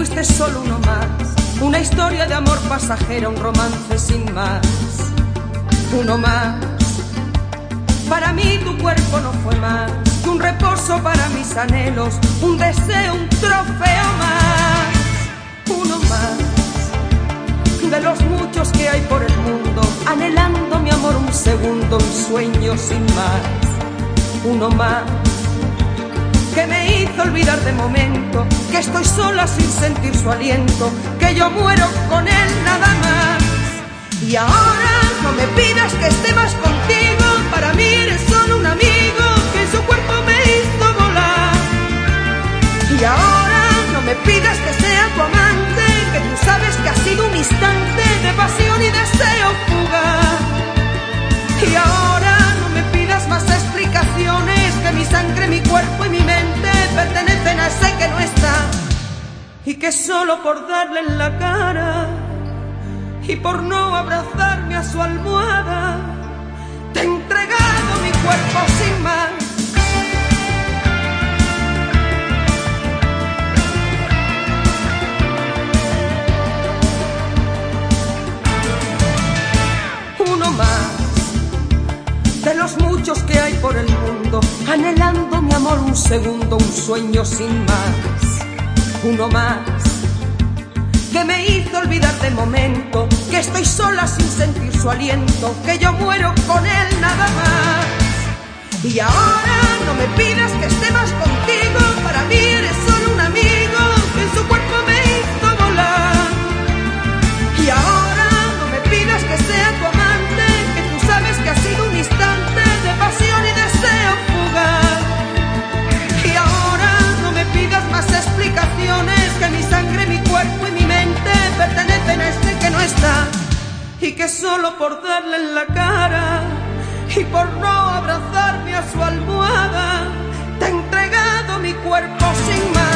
es solo uno más, una historia de amor pasajera, un romance sin más, uno más. Para mí tu cuerpo no fue más que un reposo para mis anhelos, un deseo, un trofeo más, uno más. De los muchos que hay por el mundo, anhelando mi amor un segundo, un sueño sin más, uno más. Que me hizo olvidar de momento que estoy sola sin sentir su aliento, que yo muero con él nada más. Y ahora no me pidas que esté más contigo, para mí eres solo un amigo que su cuerpo me hizo volar. Y ahora no me pidas que sea tu amante, que tú sabes que ha sido un instante de pasión que solo por darle en la cara y por no abrazarme a su almohada, te he entregado mi cuerpo sin más. Uno más de los muchos que hay por el mundo, anhelando mi amor un segundo, un sueño sin más. Uno más que me hizo olvidar de momento que estoy sola sin sentir su aliento, que yo muero con él nada más. Y ahora no me pidas que esté más solo por darle en la cara y por no abrazarme a su almohada, te he entregado mi cuerpo sin más.